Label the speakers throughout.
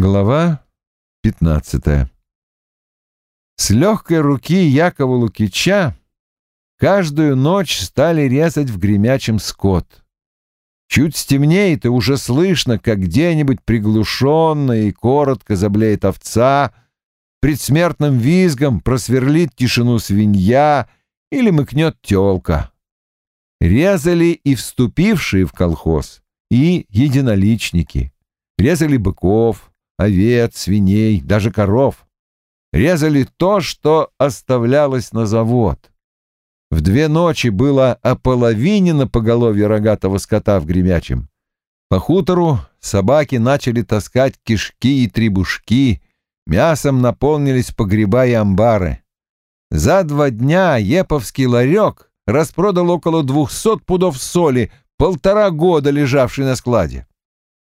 Speaker 1: Глава 15 С легкой руки Якова Лукича каждую ночь стали резать в гремячем скот. Чуть стемнеет, и уже слышно, как где-нибудь приглушенно и коротко заблеет овца, предсмертным визгом просверлит тишину свинья или мыкнет телка. Резали и вступившие в колхоз, и единоличники. Резали быков, овец, свиней, даже коров. Резали то, что оставлялось на завод. В две ночи было ополовинено поголовье рогатого скота в гремячем. По хутору собаки начали таскать кишки и требушки, мясом наполнились погреба и амбары. За два дня Еповский ларек распродал около двухсот пудов соли, полтора года лежавшей на складе.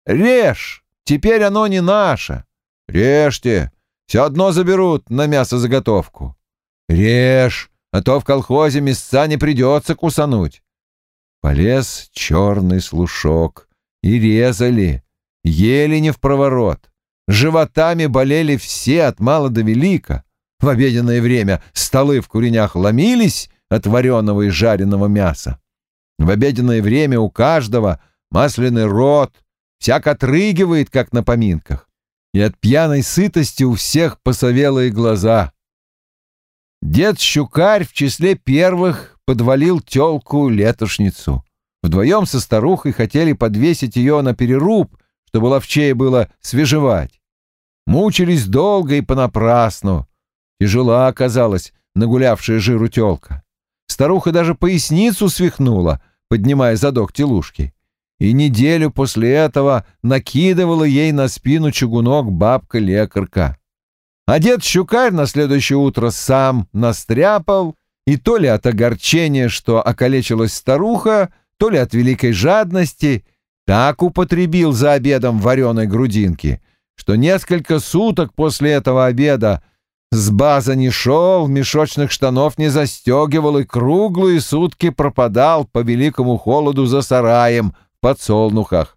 Speaker 1: «Режь! Теперь оно не наше! Режьте! Все одно заберут на мясозаготовку! Режь! А то в колхозе мясца не придется кусануть!» Полез черный слушок, и резали, ели не в проворот. Животами болели все от мала до велика. В обеденное время столы в куренях ломились от вареного и жареного мяса. В обеденное время у каждого масляный рот, всяк отрыгивает, как на поминках, и от пьяной сытости у всех посовелые глаза. Дед Щукарь в числе первых подвалил тёлку-летошницу. Вдвоем со старухой хотели подвесить ее на переруб, чтобы ловчее было свежевать. Мучились долго и понапрасну. Тяжела оказалась нагулявшая жиру тёлка. Старуха даже поясницу свихнула, поднимая задок телушки. И неделю после этого накидывала ей на спину чугунок бабка-лекарка. А дед Щукарь на следующее утро сам настряпал, и то ли от огорчения, что околечилась старуха, то ли от великой жадности, так употребил за обедом вареной грудинки, что несколько суток после этого обеда с база не шел, мешочных штанов не застегивал и круглые сутки пропадал по великому холоду за сараем подсолнухах.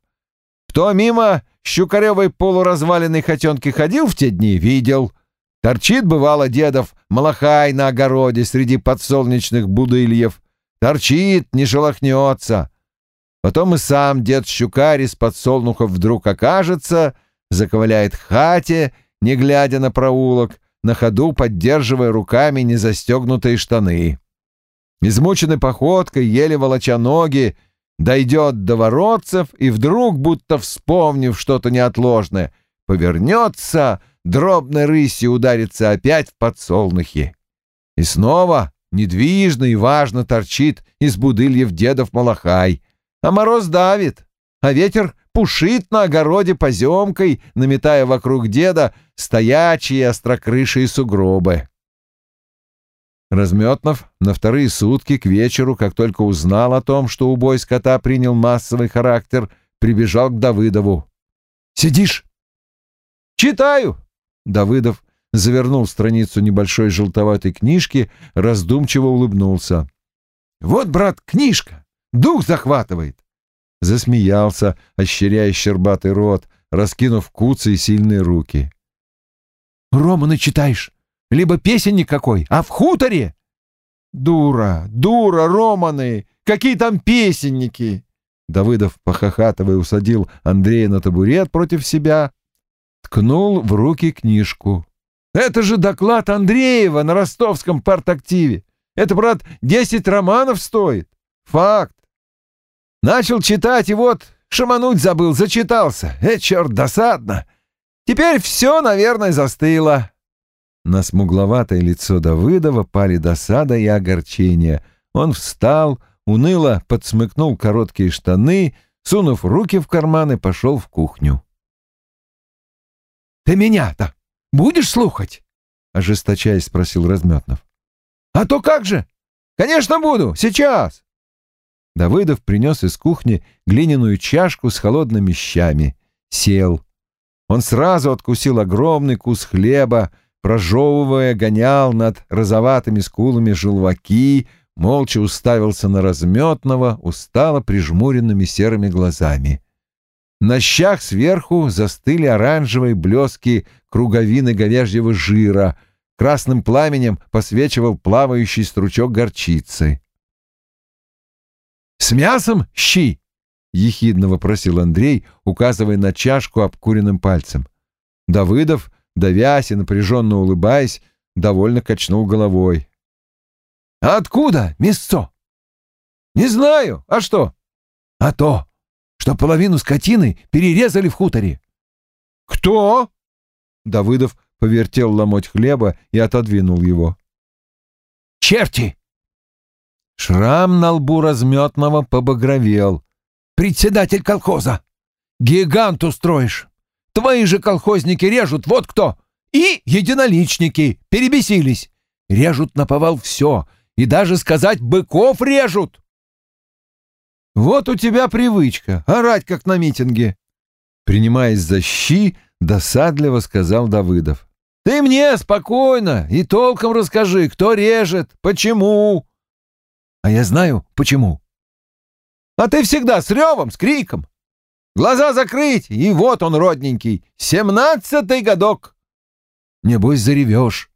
Speaker 1: Кто мимо щукаревой полуразваленной хотенки ходил в те дни, видел. Торчит, бывало, дедов малахай на огороде среди подсолнечных будыльев. Торчит, не шелохнется. Потом и сам дед Щукарь из подсолнухов вдруг окажется, заковыляет хате, не глядя на проулок, на ходу поддерживая руками незастегнутые штаны. Измученной походкой, еле волоча ноги, дойдет до воротцев и вдруг, будто вспомнив что-то неотложное, повернется, дробной рысью ударится опять в подсолнухи. И снова недвижно и важно торчит из будыльев дедов малахай, а мороз давит, а ветер пушит на огороде поземкой, наметая вокруг деда стоячие острокрышие сугробы. Разметнов на вторые сутки к вечеру, как только узнал о том, что убой скота принял массовый характер, прибежал к Давыдову. «Сидишь?» «Читаю!» Давыдов завернул страницу небольшой желтоватой книжки, раздумчиво улыбнулся. «Вот, брат, книжка! Дух захватывает!» Засмеялся, ощеряя щербатый рот, раскинув куцы и сильные руки. Романы читаешь? Либо песенник какой, а в хуторе? Дура, дура, романы! Какие там песенники? Давыдов, похохатывая, усадил Андрея на табурет против себя, ткнул в руки книжку. «Это же доклад Андреева на ростовском партактиве. Это, брат, десять романов стоит. Факт. Начал читать, и вот шамануть забыл, зачитался. Э, черт, досадно. Теперь все, наверное, застыло. На смугловатое лицо Давыдова пали досада и огорчение. Он встал, уныло подсмыкнул короткие штаны, сунув руки в карманы, пошел в кухню. «Ты меня-то будешь слухать?» — ожесточаясь спросил Разметнов. «А то как же! Конечно, буду! Сейчас!» Давыдов принес из кухни глиняную чашку с холодными щами. Сел. Он сразу откусил огромный кус хлеба, прожевывая, гонял над розоватыми скулами желваки, молча уставился на разметного, устало прижмуренными серыми глазами. На щах сверху застыли оранжевые блески круговины говяжьего жира, красным пламенем посвечивал плавающий стручок горчицы. «С мясом щи!» — ехидно вопросил Андрей, указывая на чашку обкуренным пальцем. Давыдов, давясь и напряженно улыбаясь, довольно качнул головой. «А откуда мясцо?» «Не знаю. А что?» «А то, что половину скотины перерезали в хуторе».
Speaker 2: «Кто?»
Speaker 1: Давыдов повертел ломоть хлеба и отодвинул его.
Speaker 2: «Черти!»
Speaker 1: Шрам на лбу разметного побагровел.
Speaker 2: «Председатель колхоза! Гигант устроишь! Твои же колхозники режут, вот кто! И единоличники перебесились! Режут на повал все, и даже сказать «быков режут!»
Speaker 1: Вот у тебя привычка — орать, как на митинге. Принимаясь за щи, досадливо сказал Давыдов. Ты мне спокойно и толком расскажи, кто режет, почему.
Speaker 2: А я знаю, почему.
Speaker 1: А ты всегда с ревом, с криком. Глаза закрыть, и вот он, родненький, семнадцатый годок.
Speaker 2: Небось, заревешь.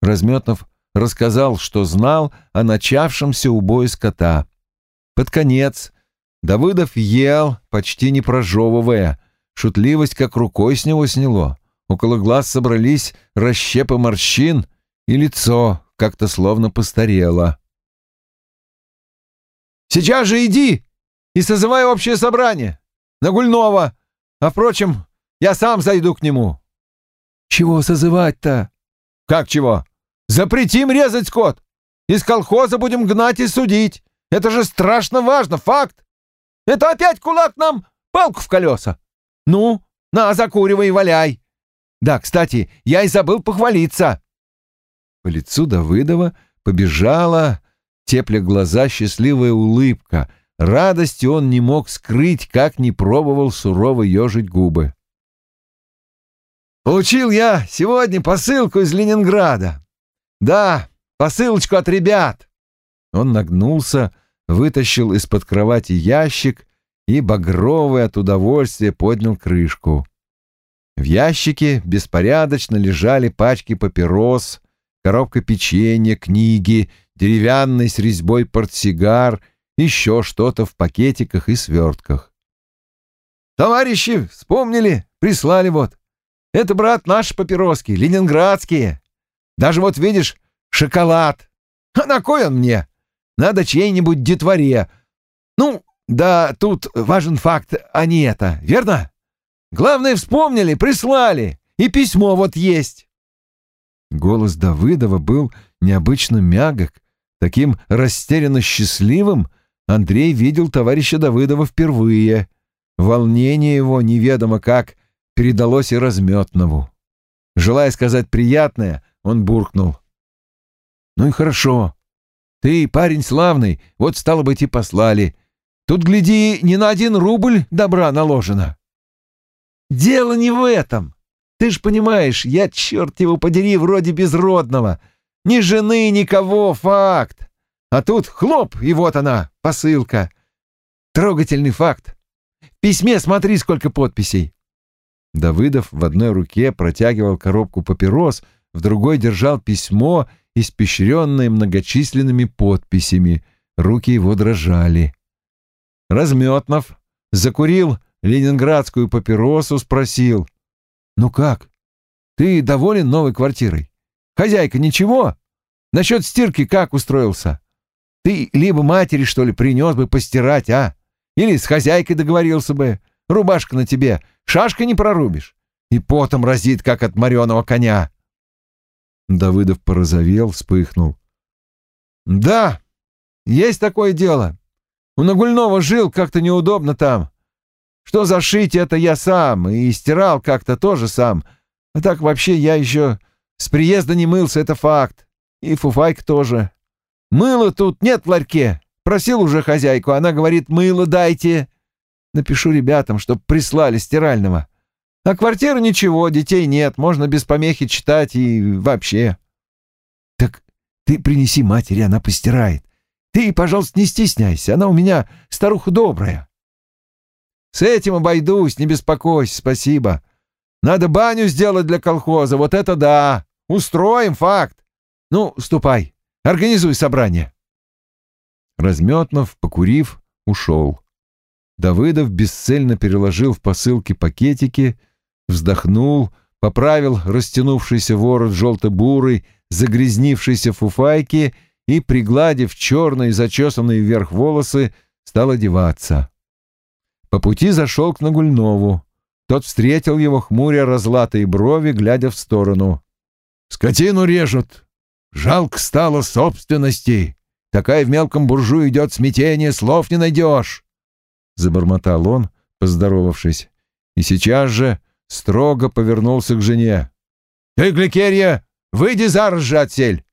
Speaker 1: Разметнов рассказал, что знал о начавшемся убое скота. Под конец Давыдов ел, почти не прожевывая. Шутливость как рукой с него сняло. Около глаз собрались расщепы морщин, и лицо как-то словно постарело. «Сейчас же иди и созывай общее собрание. На Гульнова. А, впрочем, я сам зайду к нему».
Speaker 2: «Чего созывать-то?»
Speaker 1: «Как чего? Запретим резать скот. Из колхоза будем гнать и судить. Это же страшно важно, факт. Это опять кулак нам палку в колеса. Ну, на, закуривай и валяй. Да, кстати, я и забыл похвалиться. По лицу Давыдова побежала, тепля глаза счастливая улыбка. Радости он не мог скрыть, как не пробовал сурово ежить губы. Получил я сегодня посылку из Ленинграда. Да, посылочку от ребят. Он нагнулся, вытащил из-под кровати ящик и, багровый от удовольствия, поднял крышку. В ящике беспорядочно лежали пачки папирос, коробка печенья, книги, деревянный с резьбой портсигар, еще что-то в пакетиках и свертках. «Товарищи, вспомнили, прислали вот. Это, брат, наши папироски, ленинградские. Даже вот, видишь, шоколад. А на кой он мне? Надо чьей-нибудь детворе. Ну, да тут важен факт, а не это, верно? Главное, вспомнили, прислали, и письмо вот есть». Голос Давыдова был необычно мягок, таким растерянно счастливым Андрей видел товарища Давыдова впервые. Волнение его неведомо как передалось и разметнову. Желая сказать приятное, он буркнул. «Ну и хорошо. Ты парень славный, вот, стало быть, и послали. Тут, гляди, не на один рубль добра наложено. Дело не в этом. Ты ж понимаешь, я, черт его подери, вроде безродного. Ни жены, никого, факт. А тут хлоп, и вот она, посылка. Трогательный факт. В письме смотри, сколько подписей. Давыдов в одной руке протягивал коробку папирос, в другой держал письмо — испещренное многочисленными подписями. Руки его дрожали. Разметнов закурил ленинградскую папиросу, спросил. «Ну как? Ты доволен новой квартирой? Хозяйка ничего? Насчет стирки как устроился? Ты либо матери, что ли, принес бы постирать, а? Или с хозяйкой договорился бы? Рубашка на тебе, шашка не прорубишь. И потом разит, как от мореного коня. Давыдов порозовел, вспыхнул. «Да, есть такое дело. У Нагульного жил как-то неудобно там. Что зашить это я сам, и стирал как-то тоже сам. А так вообще я еще с приезда не мылся, это факт. И фуфайк тоже. Мыла тут нет в ларьке. Просил уже хозяйку, она говорит, мыло дайте. Напишу ребятам, чтоб прислали стирального. А квартира ничего, детей нет, можно без помехи читать и вообще. Так ты принеси матери, она постирает. Ты, пожалуйста, не стесняйся, она у меня старуха добрая. С этим обойдусь, не беспокойся, спасибо. Надо баню сделать для колхоза, вот это да. Устроим, факт. Ну, ступай, организуй собрание. Разметнов, покурив, ушел. Давыдов бесцельно переложил в посылки пакетики, вздохнул, поправил растянувшийся ворот желто-бурый, загрязнившейся фуфайки и, пригладив черные зачесанные вверх волосы, стал одеваться. По пути зашел к Нагульнову. Тот встретил его, хмуря разлатые брови, глядя в сторону. «Скотину режут. Жалко стало собственности. Такая в мелком буржу идет смятение, слов не найдешь!» Забормотал он, поздоровавшись, и сейчас же строго повернулся к жене. «Ты, Гликерия, выйди зараз же отсель!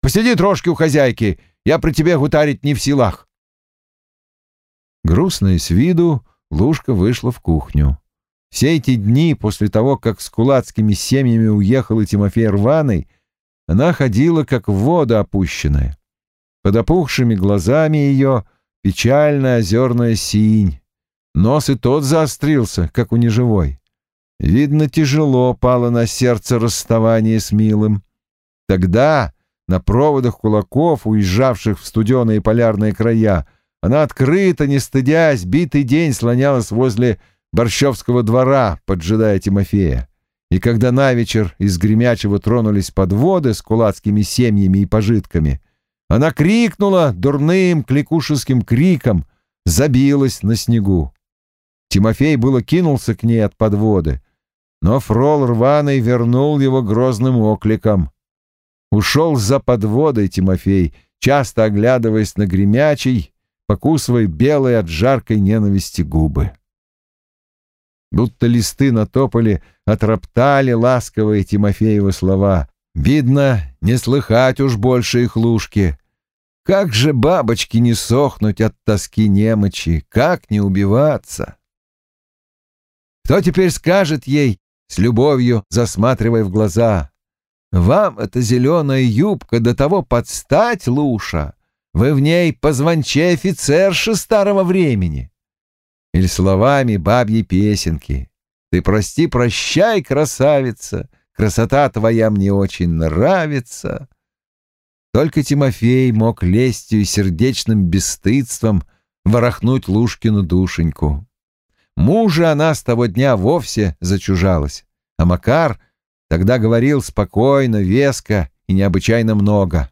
Speaker 1: Посиди трошки у хозяйки, я при тебе гутарить не в силах!» Грустная с виду, Лушка вышла в кухню. Все эти дни после того, как с кулацкими семьями уехал и Тимофей Рваный, она ходила как в воду опущенная. Под опухшими глазами ее печальная озерная синь. Нос и тот заострился, как у неживой. Видно, тяжело пало на сердце расставание с милым. Тогда на проводах кулаков, уезжавших в студеные полярные края, она открыто, не стыдясь, битый день слонялась возле Борщевского двора, поджидая Тимофея. И когда на вечер из Гремячего тронулись подводы с кулацкими семьями и пожитками, она крикнула дурным кликушеским криком, забилась на снегу. Тимофей было кинулся к ней от подводы, но фрол рваный вернул его грозным окликом. Ушел за подводой Тимофей, часто оглядываясь на гремячий, покусывая белые от жаркой ненависти губы. Будто листы на тополе отроптали ласковые Тимофеевы слова. Видно, не слыхать уж больше их лужки. Как же бабочки не сохнуть от тоски немочи, как не убиваться? Кто теперь скажет ей, с любовью засматривая в глаза, «Вам эта зеленая юбка до того подстать, Луша, вы в ней позвонче офицерши старого времени» или словами бабьей песенки. Ты прости, прощай, красавица, красота твоя мне очень нравится. Только Тимофей мог лестью и сердечным бесстыдством ворохнуть Лушкину душеньку. Мужа она с того дня вовсе зачужалась, а Макар тогда говорил спокойно, веско и необычайно много.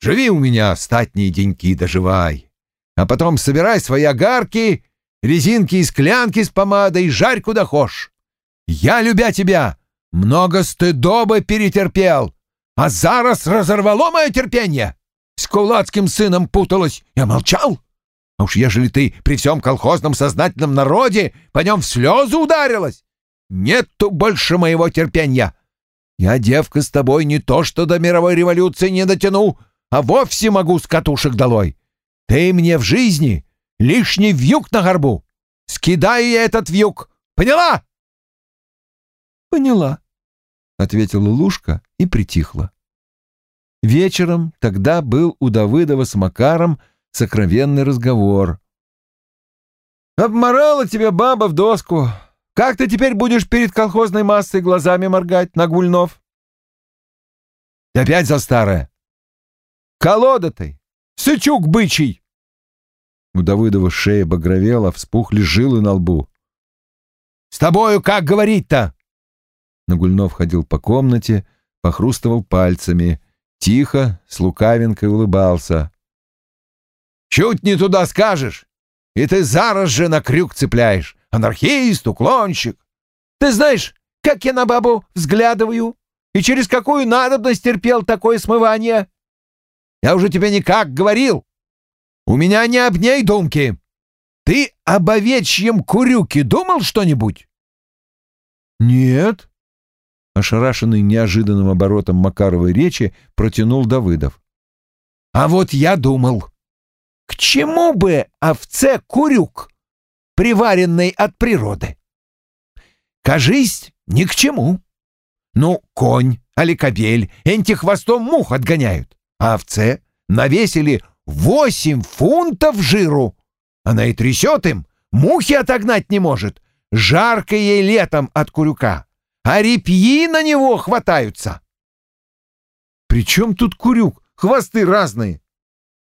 Speaker 1: «Живи у меня, статние деньки доживай, а потом собирай свои огарки, резинки и склянки с помадой, жарь куда хошь. Я, любя тебя, много стыдобы перетерпел, а зараз разорвало мое терпение. С кулацким сыном путалась, я молчал. А уж ежели ты при всем колхозном сознательном народе по нем в слезы ударилась, нету больше моего терпения. Я, девка, с тобой не то что до мировой революции не дотяну, а вовсе могу с катушек долой. Ты мне в жизни лишний вьюг на горбу. Скидай я этот вьюг. Поняла?
Speaker 2: Поняла, ответила Лушка и притихла. Вечером тогда был у Давыдова с Макаром сокровенный разговор.
Speaker 1: «Обморала тебя баба в доску. Как ты теперь будешь перед колхозной массой глазами моргать, Нагульнов?» «Опять за старое!» «Колода ты! Сычук бычий!» У Давыдова шея багровела, вспухли жилы на лбу. «С тобою как говорить-то?» Нагульнов ходил по комнате, похрустывал пальцами, тихо, с лукавинкой улыбался. «Чуть не туда скажешь, и ты зараз же на крюк цепляешь. Анархист, уклонщик. Ты знаешь, как я на бабу взглядываю, и через какую надобность терпел такое смывание?» Я уже тебе никак говорил. У меня не об ней думки. Ты об овечьем курюке думал что-нибудь?
Speaker 2: Нет. Ошарашенный неожиданным оборотом Макаровой речи протянул Давыдов.
Speaker 1: А вот я думал. К чему бы овце курюк, приваренный от природы? Кажись, ни к чему. Ну, конь, али кобель, энти хвостом мух отгоняют а овце навесили восемь фунтов жиру. Она и трясет им,
Speaker 2: мухи отогнать не может. Жарко ей летом от курюка, а репьи на него хватаются.
Speaker 1: «При чем тут курюк? Хвосты разные!»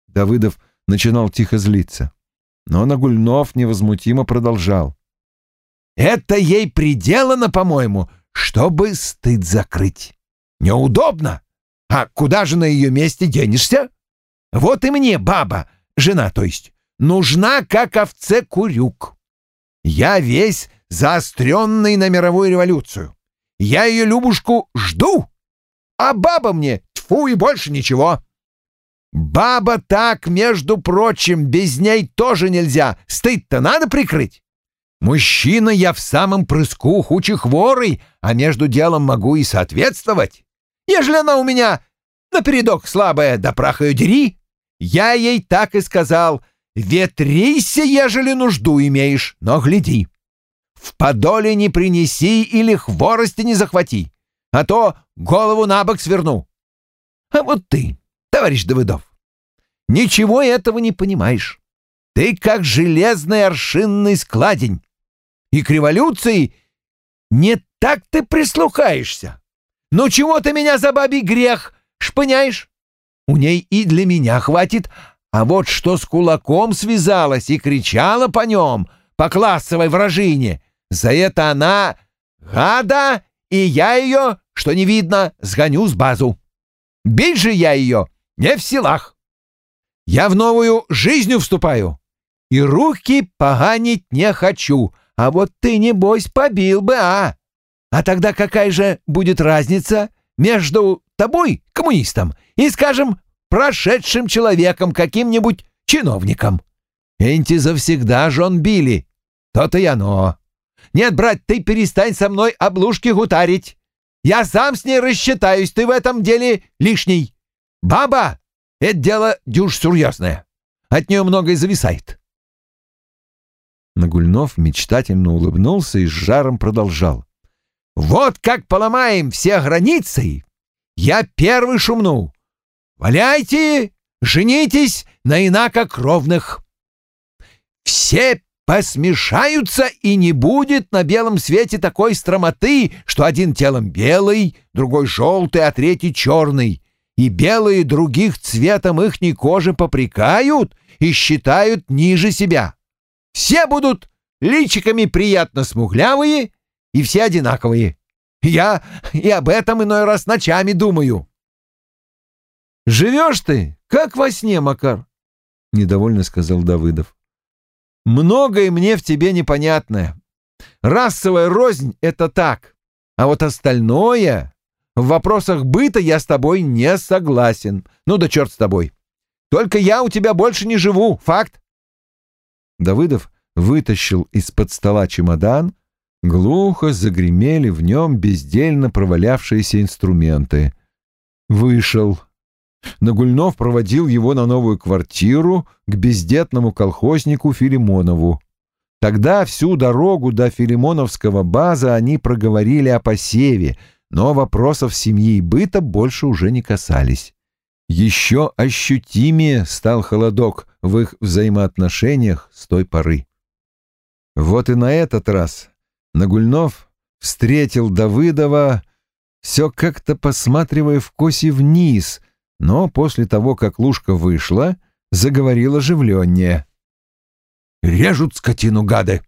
Speaker 1: Давыдов начинал тихо злиться. Но Нагульнов невозмутимо продолжал.
Speaker 2: «Это ей приделано, по-моему, чтобы стыд закрыть. Неудобно. А куда же на ее месте денешься? Вот и мне баба, жена то есть, нужна, как овце курюк. Я весь заостренный на мировую революцию. Я ее, Любушку, жду, а баба мне, тьфу и больше ничего. Баба так, между прочим, без ней тоже нельзя, стыд-то надо прикрыть. Мужчина я в самом прыску хуче хворый, а между делом могу и соответствовать. Ежели она у меня напередок слабая, да прах ее дери, я ей так и сказал, ветрися, ежели нужду имеешь, но гляди. В подоле не принеси или хворости не захвати, а то голову на бок сверну. А вот ты, товарищ Давыдов, ничего этого не понимаешь. Ты как железный аршинный складень. И к революции не так ты прислухаешься. Ну чего ты меня за бабий грех шпыняешь? У ней и для меня хватит, а вот что с кулаком связалась и кричала по нем, по классовой вражине, за это она гада, и я ее, что не видно, сгоню с базу. Бить же я ее не в силах. Я в новую жизнь вступаю, и руки поганить не хочу, а вот ты, небось, побил бы, а? А тогда какая же будет разница между тобой, коммунистом, и, скажем, прошедшим человеком, каким-нибудь чиновником? Энти завсегда жон били. То-то и оно. Нет, брат, ты перестань со мной облушки гутарить. Я сам с ней рассчитаюсь, ты в этом деле лишний. Баба — это дело дюж серьезное. От нее многое зависает.
Speaker 1: Нагульнов мечтательно улыбнулся и с жаром продолжал.
Speaker 2: «Вот как поломаем все границы! Я первый шумну! Валяйте, женитесь на инакокровных! Все посмешаются, и не будет на белом свете такой стромоты, что один телом белый, другой желтый, а третий черный, и белые других цветом ихней кожи попрекают и считают ниже себя. Все будут личиками приятно смуглявые и все одинаковые. Я и об этом иной раз ночами думаю.
Speaker 1: «Живешь ты, как во сне, Макар», — недовольно сказал Давыдов. «Многое мне в тебе непонятное. Расовая рознь — это так, а вот остальное... В вопросах быта я с тобой не согласен. Ну да черт с тобой. Только я у тебя больше не живу, факт. Давыдов вытащил из-под стола чемодан, глухо загремели в нем бездельно провалявшиеся инструменты. Вышел. Нагульнов проводил его на новую квартиру к бездетному колхознику Филимонову. Тогда всю дорогу до Филимоновского база они проговорили о посеве, но вопросов семьи и быта больше уже не касались. Еще ощутимее стал холодок в их взаимоотношениях с той поры. Вот и на этот раз Нагульнов встретил Давыдова, все как-то посматривая в косе вниз, но после того, как Лушка вышла, заговорил оживленнее. «Режут скотину гады!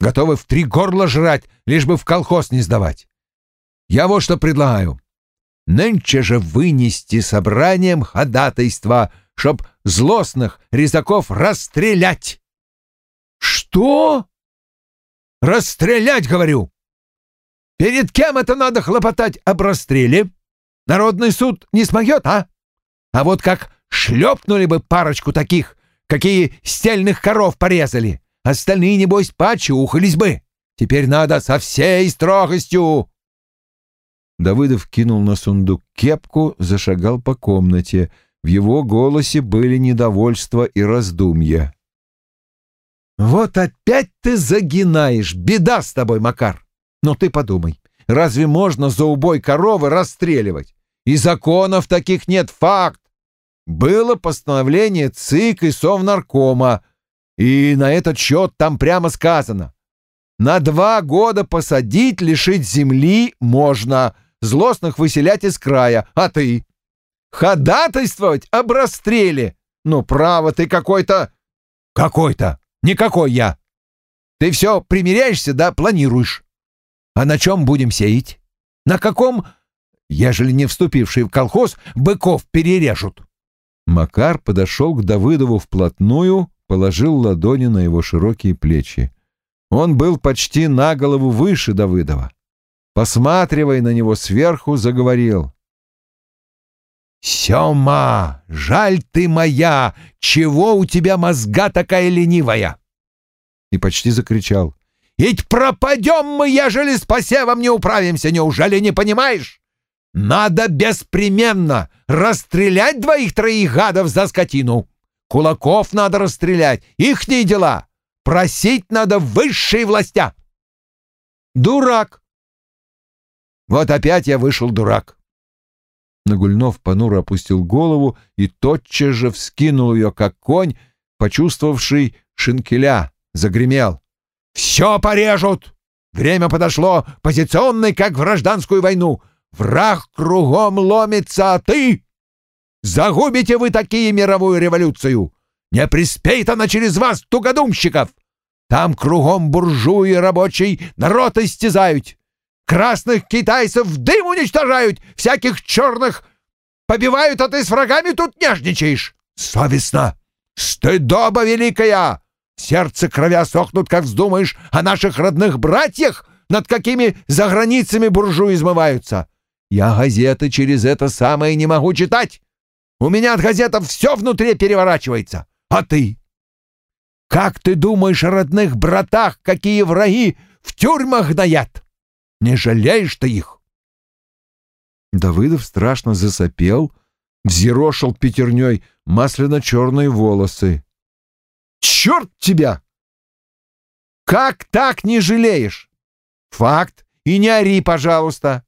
Speaker 1: Готовы в три горла жрать, лишь бы в колхоз не сдавать! Я вот что предлагаю. Нынче же вынести собранием ходатайство, чтоб злостных резаков расстрелять. Что? Расстрелять, говорю. Перед кем это надо хлопотать об расстреле? Народный суд не смогет, а? А вот как шлепнули бы парочку таких, какие стельных коров порезали, остальные, небось, почухались бы. Теперь надо со всей строгостью. Давыдов кинул на сундук кепку, зашагал по комнате. В его голосе были недовольство и раздумья. «Вот опять ты загинаешь! Беда с тобой, Макар! Но ты подумай, разве можно за убой коровы расстреливать? И законов таких нет, факт! Было постановление ЦИК и Совнаркома.
Speaker 2: И на этот счет там прямо сказано. На два года посадить, лишить земли можно, злостных выселять из края, а ты? Ходатайствовать об расстреле. Ну, право, ты какой-то... Какой-то. Никакой я. Ты все примеряешься, да планируешь. А на чем будем сеять? На каком, ежели не вступивший в колхоз, быков перережут?
Speaker 1: Макар подошел к Давыдову вплотную, положил ладони на его широкие плечи. Он был почти на голову выше Давыдова. Посматривая на него сверху, заговорил.
Speaker 2: «Сема, жаль ты моя! Чего у тебя мозга такая ленивая?» И почти закричал. «Ведь пропадем мы, ежели с посевом не управимся, неужели не понимаешь? Надо беспременно расстрелять двоих-троих гадов за скотину. Кулаков надо расстрелять, ихние дела. Просить надо высшие властя. Дурак. Вот опять я вышел дурак.
Speaker 1: Нагульнов понуро опустил голову и тотчас же вскинул ее, как конь, почувствовавший шинкеля, загремел.
Speaker 2: «Все порежут! Время подошло, позиционный, как в гражданскую войну. Враг кругом ломится, а ты... Загубите вы такие мировую революцию! Не приспеет она через вас, тугодумщиков! Там кругом буржуи рабочий народ истязают. Красных китайцев в дым уничтожают, всяких черных побивают, а ты с врагами тут нежничаешь. Совестно! Стыдоба великая! Сердце кровя сохнут, как вздумаешь, о наших родных братьях, над какими за границами буржуи измываются. Я газеты через это самое не могу читать. У меня от газетов все внутри переворачивается. А ты? Как ты думаешь о родных братах, какие враги в тюрьмах даят? Не жалеешь ты их?»
Speaker 1: Давыдов страшно засопел, взъерошил пятерней масляно-черные волосы.
Speaker 2: «Черт тебя! Как так не жалеешь? Факт, и не ори, пожалуйста.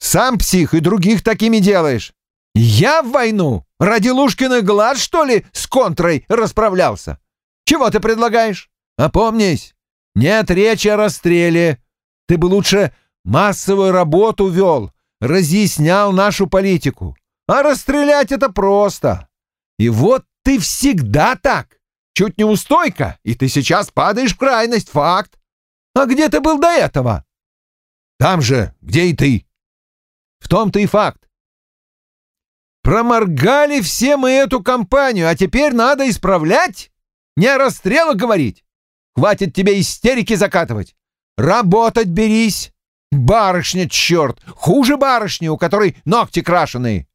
Speaker 2: Сам псих и других такими делаешь. Я в войну ради Лушкиных глаз, что ли, с контрой расправлялся? Чего ты предлагаешь? Опомнись, нет речи о расстреле. Ты бы лучше массовую работу вел, разъяснял нашу политику. А расстрелять это просто. И вот ты всегда так. Чуть не устойка, и ты сейчас падаешь в крайность, факт. А где ты был до этого? Там же, где и ты. В том-то и факт. Проморгали все мы эту кампанию, а теперь надо исправлять. Не о расстрелах говорить. Хватит тебе истерики закатывать. Работать берись. Барышня, черт, хуже барышни, у которой ногти крашеные.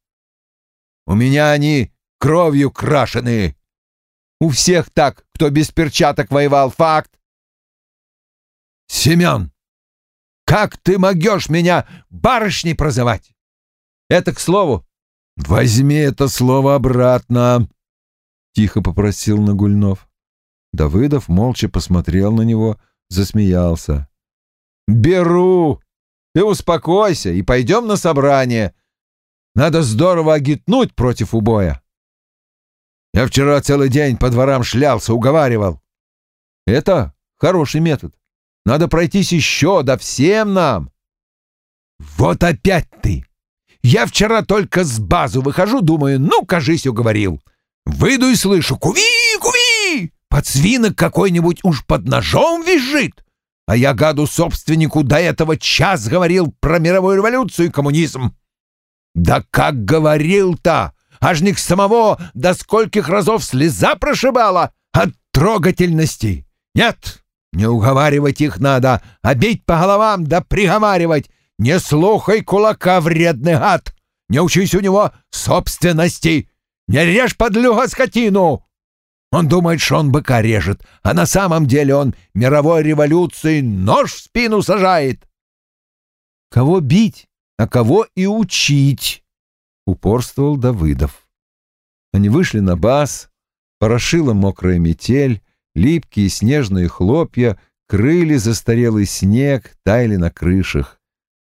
Speaker 2: У меня они кровью крашеные. У всех так, кто без перчаток воевал, факт. Семен, как ты могешь меня барышней прозывать? Это, к слову, возьми это слово обратно, — тихо попросил Нагульнов.
Speaker 1: Давыдов молча посмотрел на него, засмеялся.
Speaker 2: «Беру! Ты успокойся и пойдем на собрание. Надо здорово огитнуть против убоя. Я вчера целый день по дворам шлялся, уговаривал. Это хороший метод. Надо пройтись еще, да всем нам. Вот опять ты! Я вчера только с базу выхожу, думаю, ну, кажись, уговорил. Выйду и слышу, куви, куви! Подсвинок какой-нибудь уж под ножом визжит. А я гаду собственнику до этого час говорил про мировую революцию и коммунизм. Да как говорил-то! Аж не к самого до скольких разов слеза прошибала от трогательности. Нет, не уговаривать их надо, а бить по головам да приговаривать. Не слухай кулака, вредный гад. Не учись у него собственности. Не режь подлюга скотину. Он думает, что он быка режет, а на самом деле он мировой революции нож в спину сажает. Кого бить, а кого и учить, упорствовал Давыдов. Они вышли на бас, порошила мокрая метель, Липкие снежные хлопья крыли застарелый снег, таяли на крышах.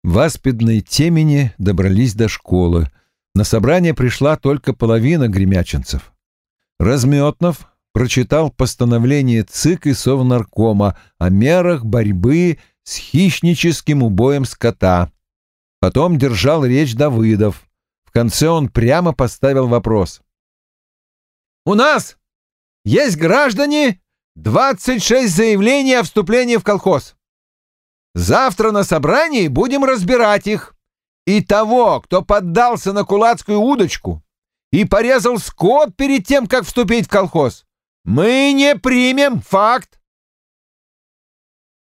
Speaker 2: В аспидной темени добрались до школы. На собрание пришла только половина гремячинцев. Разметнов
Speaker 1: прочитал постановление ЦИК и Совнаркома о мерах борьбы с хищническим убоем скота. Потом держал речь Давыдов. В конце он прямо поставил вопрос. «У нас есть граждане, 26 заявлений о вступлении в колхоз. Завтра на собрании будем разбирать их. И того, кто поддался на кулацкую удочку и порезал скот перед тем, как вступить в колхоз, мы не примем факт.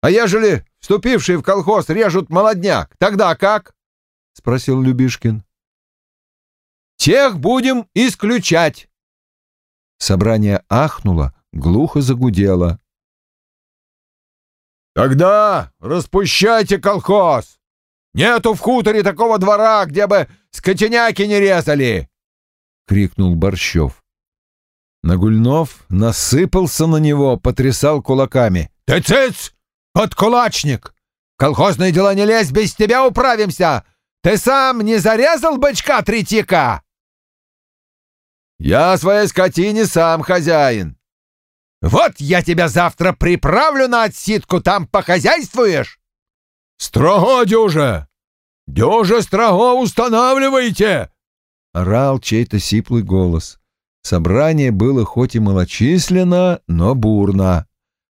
Speaker 1: А ежели вступившие в колхоз режут молодняк, тогда как? — спросил Любишкин. Тех будем исключать. Собрание ахнуло, глухо загудело. «Тогда распущайте колхоз! Нету в хуторе такого двора, где бы скотиняки не резали!» — крикнул Борщев. Нагульнов насыпался на него, потрясал кулаками. «Ты цыц! Подкулачник! Колхозные дела не лезь, без тебя управимся! Ты сам не зарезал бычка Третьяка?» «Я своей скотине сам хозяин!» «Вот я тебя завтра приправлю на отсидку, там похозяйствуешь!» «Строго, дюже! Дюже строго устанавливайте!» — орал чей-то сиплый голос. Собрание было хоть и малочисленно, но бурно.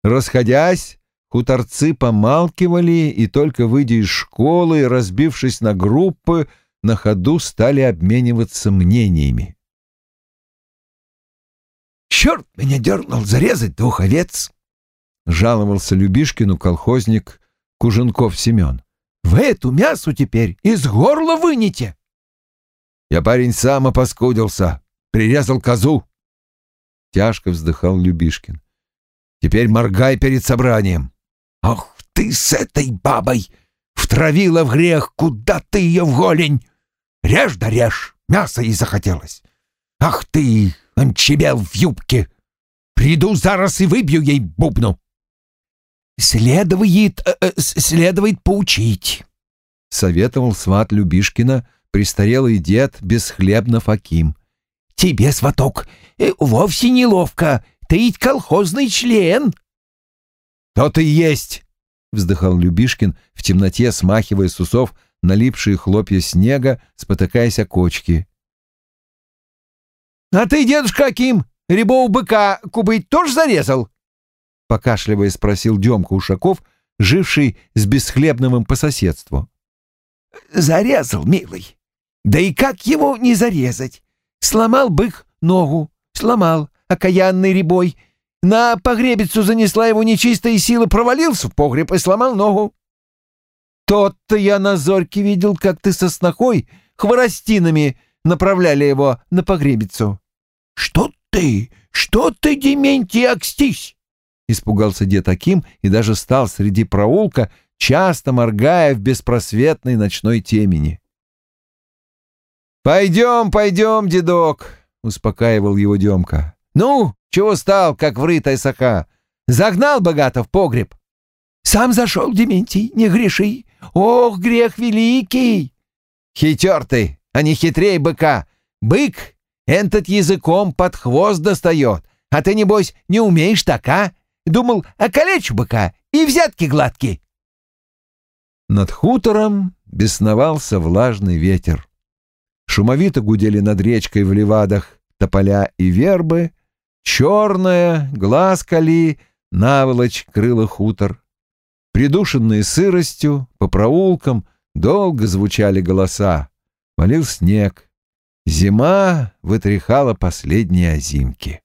Speaker 1: Расходясь, хуторцы помалкивали и, только выйдя из школы разбившись на группы, на ходу стали обмениваться мнениями.
Speaker 2: «Черт меня дернул зарезать двух овец!» — жаловался Любишкину колхозник Куженков Семен. «Вы эту мясу теперь из горла вынете!»
Speaker 1: «Я парень сам опаскудился!» прирезал козу. Тяжко вздыхал Любишкин. Теперь моргай перед собранием.
Speaker 2: Ах ты с этой бабой! Втравила в грех, куда ты ее в голень! Режь да режь, мясо ей захотелось. Ах ты, анчебел в юбке! Приду зараз и выбью ей бубну. Следует, э, э, следует поучить, — советовал сват Любишкина, престарелый дед Бесхлебнов Аким. Тебе, сваток, э, вовсе неловко. Ты ведь колхозный член.
Speaker 1: То ты есть, вздыхал Любишкин в темноте, смахивая с усов налипшие хлопья снега, спотыкаясь о кочки.
Speaker 2: «А ты, дедушка Аким, рябого быка кубыть тоже зарезал?» Покашливая спросил Демка Ушаков, живший с Бесхлебновым по соседству. «Зарезал, милый. Да и как его не зарезать? Сломал бык ногу, сломал, окаянный ребой. На погребицу занесла его нечистая сила, провалился в погреб и сломал ногу. Тот-то я на зорьке видел, как ты со снохой хворостинами направляли его на погребицу. — Что ты? Что ты, Дементий, окстись? — испугался дед Аким и даже стал среди проулка, часто моргая в беспросветной ночной темени.
Speaker 1: «Пойдем, пойдем, дедок», — успокаивал его Демка.
Speaker 2: «Ну, чего стал, как врытая саха? Загнал богато в погреб?» «Сам зашел, Дементий, не греши. Ох, грех великий!»
Speaker 1: «Хитер ты, а не хитрей быка. Бык этот языком под хвост достает, а ты, небось, не умеешь так, а? Думал, околечу быка и взятки гладкие». Над хутором бесновался влажный ветер. Шумовито гудели над речкой в левадах тополя и вербы. Черная, глаз кали, наволочь крыла хутор. Придушенные сыростью, по проулкам долго звучали голоса. Валил снег. Зима вытряхала последние озимки.